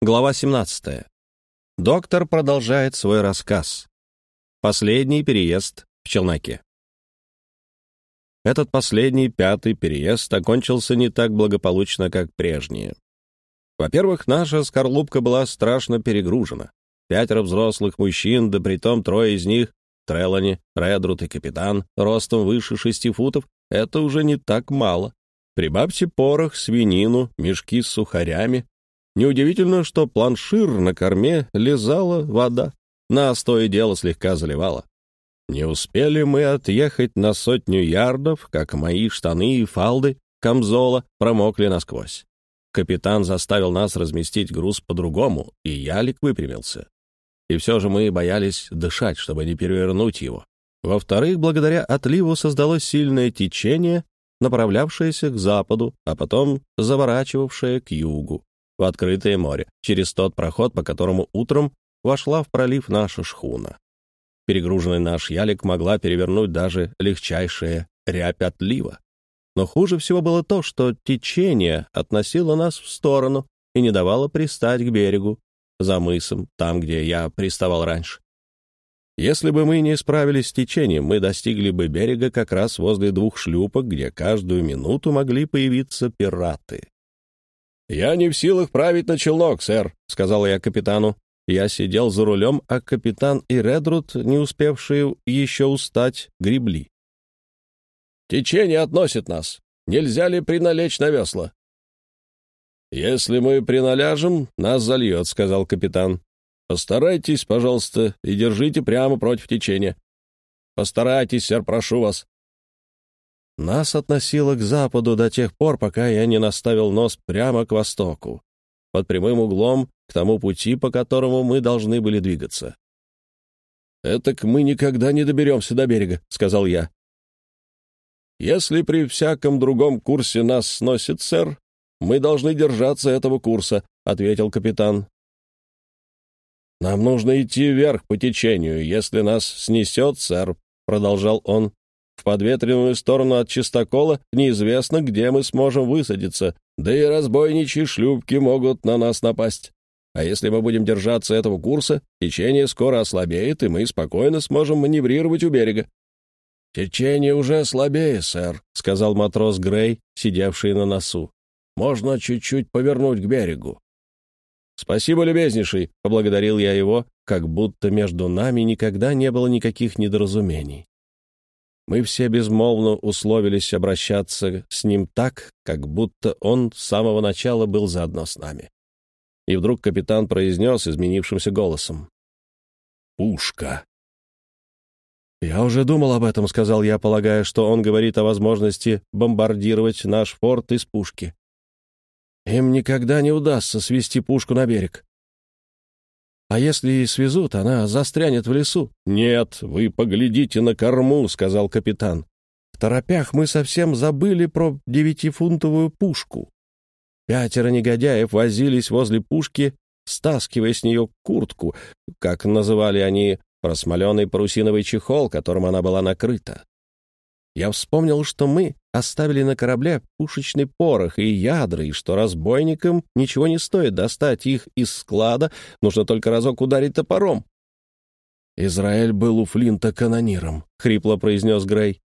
Глава 17. Доктор продолжает свой рассказ. Последний переезд в Челноке. Этот последний, пятый переезд окончился не так благополучно, как прежние. Во-первых, наша скорлупка была страшно перегружена. Пятеро взрослых мужчин, да притом трое из них, Трелани, Редрут и капитан, ростом выше шести футов, это уже не так мало. Прибавьте порох, свинину, мешки с сухарями, Неудивительно, что планшир на корме лизала вода, нас то дело слегка заливала. Не успели мы отъехать на сотню ярдов, как мои штаны и фалды камзола промокли насквозь. Капитан заставил нас разместить груз по-другому, и ялик выпрямился. И все же мы боялись дышать, чтобы не перевернуть его. Во-вторых, благодаря отливу создалось сильное течение, направлявшееся к западу, а потом заворачивавшее к югу в открытое море, через тот проход, по которому утром вошла в пролив наша шхуна. Перегруженный наш ялик могла перевернуть даже легчайшая рябь отлива. Но хуже всего было то, что течение относило нас в сторону и не давало пристать к берегу, за мысом, там, где я приставал раньше. Если бы мы не справились с течением, мы достигли бы берега как раз возле двух шлюпок, где каждую минуту могли появиться пираты. «Я не в силах править на челнок, сэр», — сказал я капитану. Я сидел за рулем, а капитан и Редрут, не успевшие еще устать, гребли. «Течение относит нас. Нельзя ли приналечь на весла?» «Если мы приналяжем, нас зальет», — сказал капитан. «Постарайтесь, пожалуйста, и держите прямо против течения. Постарайтесь, сэр, прошу вас. Нас относило к западу до тех пор, пока я не наставил нос прямо к востоку, под прямым углом к тому пути, по которому мы должны были двигаться. «Этак мы никогда не доберемся до берега», — сказал я. «Если при всяком другом курсе нас сносит, сэр, мы должны держаться этого курса», — ответил капитан. «Нам нужно идти вверх по течению. Если нас снесет, сэр», — продолжал он, в подветренную сторону от чистокола неизвестно, где мы сможем высадиться, да и разбойничьи шлюпки могут на нас напасть. А если мы будем держаться этого курса, течение скоро ослабеет, и мы спокойно сможем маневрировать у берега. «Течение уже слабее, сэр», — сказал матрос Грей, сидевший на носу. «Можно чуть-чуть повернуть к берегу». «Спасибо, любезнейший», — поблагодарил я его, как будто между нами никогда не было никаких недоразумений. Мы все безмолвно условились обращаться с ним так, как будто он с самого начала был заодно с нами. И вдруг капитан произнес изменившимся голосом. «Пушка!» «Я уже думал об этом», — сказал я, полагая, что он говорит о возможности бомбардировать наш форт из пушки. «Им никогда не удастся свести пушку на берег. А если и свезут, она застрянет в лесу. «Нет, вы поглядите на корму», — сказал капитан. В торопях мы совсем забыли про девятифунтовую пушку. Пятеро негодяев возились возле пушки, стаскивая с нее куртку, как называли они просмоленный парусиновый чехол, которым она была накрыта. Я вспомнил, что мы оставили на корабле пушечный порох и ядра, и что разбойникам ничего не стоит достать их из склада, нужно только разок ударить топором. «Израиль был у Флинта канониром», — хрипло произнес Грей.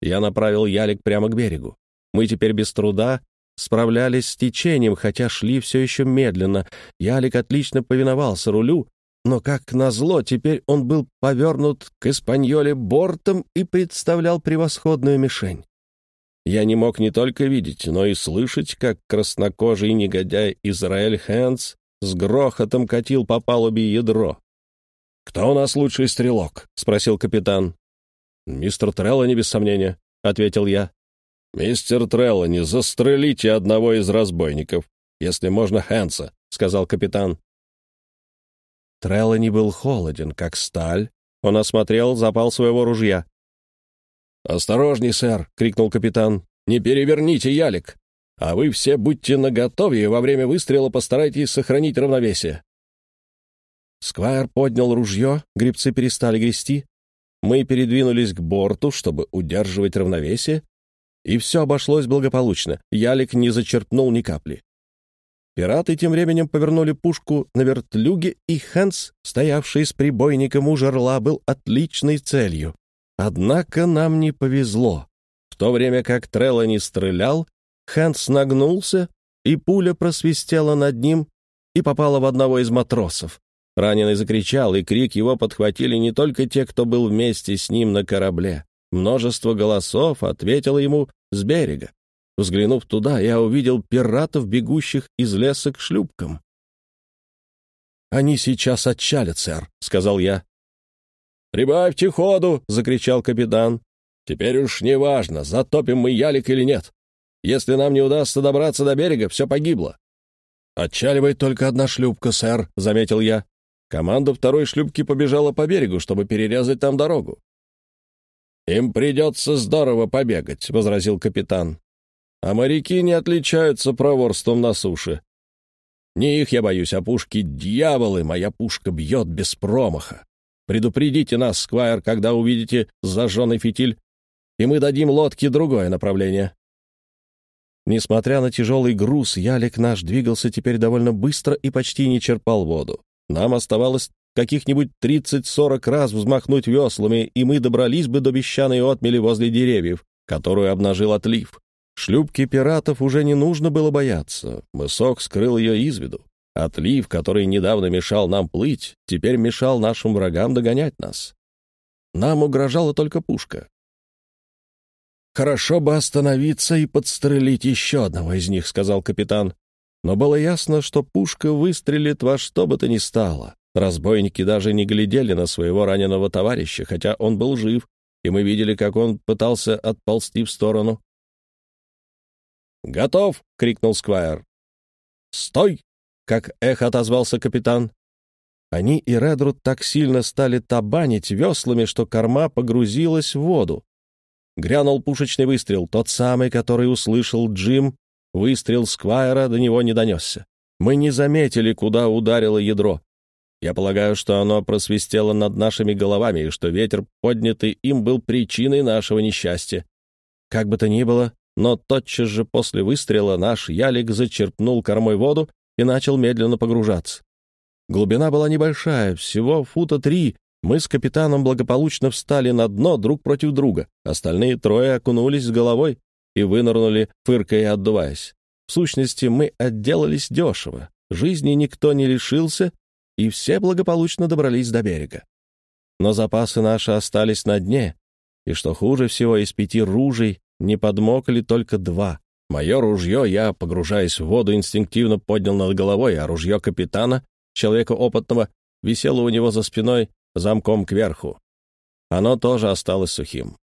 Я направил ялик прямо к берегу. Мы теперь без труда справлялись с течением, хотя шли все еще медленно. Ялик отлично повиновался рулю, но, как назло, теперь он был повернут к Испаньоле бортом и представлял превосходную мишень. Я не мог не только видеть, но и слышать, как краснокожий негодяй Израиль Хэнс с грохотом катил по палубе ядро. «Кто у нас лучший стрелок?» — спросил капитан. «Мистер Треллани, без сомнения», — ответил я. «Мистер Треллани, застрелите одного из разбойников, если можно Хэнса», — сказал капитан. Треллани был холоден, как сталь. Он осмотрел запал своего ружья. «Осторожней, сэр!» — крикнул капитан. «Не переверните ялик! А вы все будьте наготове и во время выстрела постарайтесь сохранить равновесие!» Сквайр поднял ружье, грибцы перестали грести. Мы передвинулись к борту, чтобы удерживать равновесие, и все обошлось благополучно. Ялик не зачерпнул ни капли. Пираты тем временем повернули пушку на вертлюге, и Хэнс, стоявший с прибойником у жерла, был отличной целью. Однако нам не повезло. В то время как Трелла не стрелял, Хэнс нагнулся, и пуля просвистела над ним и попала в одного из матросов. Раненый закричал, и крик его подхватили не только те, кто был вместе с ним на корабле. Множество голосов ответило ему с берега. Взглянув туда, я увидел пиратов, бегущих из леса к шлюпкам. «Они сейчас отчалят, сэр», — сказал я. «Прибавьте ходу!» — закричал капитан. «Теперь уж не важно, затопим мы ялик или нет. Если нам не удастся добраться до берега, все погибло». «Отчаливает только одна шлюпка, сэр», — заметил я. Команда второй шлюпки побежала по берегу, чтобы перерезать там дорогу. «Им придется здорово побегать», — возразил капитан. А моряки не отличаются проворством на суше. Не их я боюсь, а пушки дьяволы. Моя пушка бьет без промаха. Предупредите нас, Сквайр, когда увидите зажженный фитиль, и мы дадим лодке другое направление. Несмотря на тяжелый груз, ялик наш двигался теперь довольно быстро и почти не черпал воду. Нам оставалось каких-нибудь 30-40 раз взмахнуть веслами, и мы добрались бы до песчаной отмели возле деревьев, которую обнажил отлив. Шлюпки пиратов уже не нужно было бояться. Мысок скрыл ее из виду. Отлив, который недавно мешал нам плыть, теперь мешал нашим врагам догонять нас. Нам угрожала только пушка. «Хорошо бы остановиться и подстрелить еще одного из них», — сказал капитан. Но было ясно, что пушка выстрелит во что бы то ни стало. Разбойники даже не глядели на своего раненого товарища, хотя он был жив, и мы видели, как он пытался отползти в сторону. «Готов!» — крикнул Сквайр. «Стой!» — как эхо отозвался капитан. Они и Редруд так сильно стали табанить веслами, что корма погрузилась в воду. Грянул пушечный выстрел, тот самый, который услышал Джим. Выстрел Сквайра до него не донесся. Мы не заметили, куда ударило ядро. Я полагаю, что оно просвистело над нашими головами, и что ветер, поднятый им, был причиной нашего несчастья. Как бы то ни было, но тотчас же после выстрела наш ялик зачерпнул кормой воду и начал медленно погружаться. Глубина была небольшая, всего фута три. Мы с капитаном благополучно встали на дно друг против друга. Остальные трое окунулись с головой и вынырнули, фыркая и отдуваясь. В сущности, мы отделались дешево. Жизни никто не лишился, и все благополучно добрались до берега. Но запасы наши остались на дне, и, что хуже всего, из пяти ружей не подмокли только два. Мое ружье я, погружаясь в воду, инстинктивно поднял над головой, а ружье капитана, человека опытного, висело у него за спиной замком кверху. Оно тоже осталось сухим.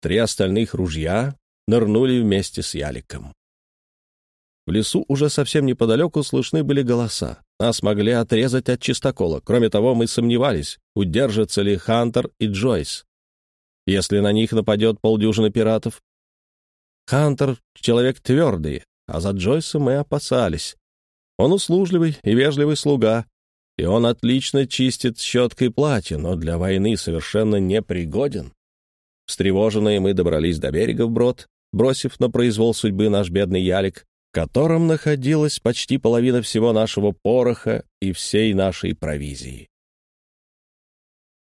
Три остальных ружья нырнули вместе с яликом. В лесу уже совсем неподалеку слышны были голоса. Нас могли отрезать от чистокола. Кроме того, мы сомневались, удержатся ли Хантер и Джойс. Если на них нападет полдюжины пиратов, Хантер — человек твердый, а за Джойса мы опасались. Он услужливый и вежливый слуга, и он отлично чистит щеткой платье, но для войны совершенно непригоден. Встревоженные мы добрались до берега вброд, бросив на произвол судьбы наш бедный ялик, в котором находилась почти половина всего нашего пороха и всей нашей провизии.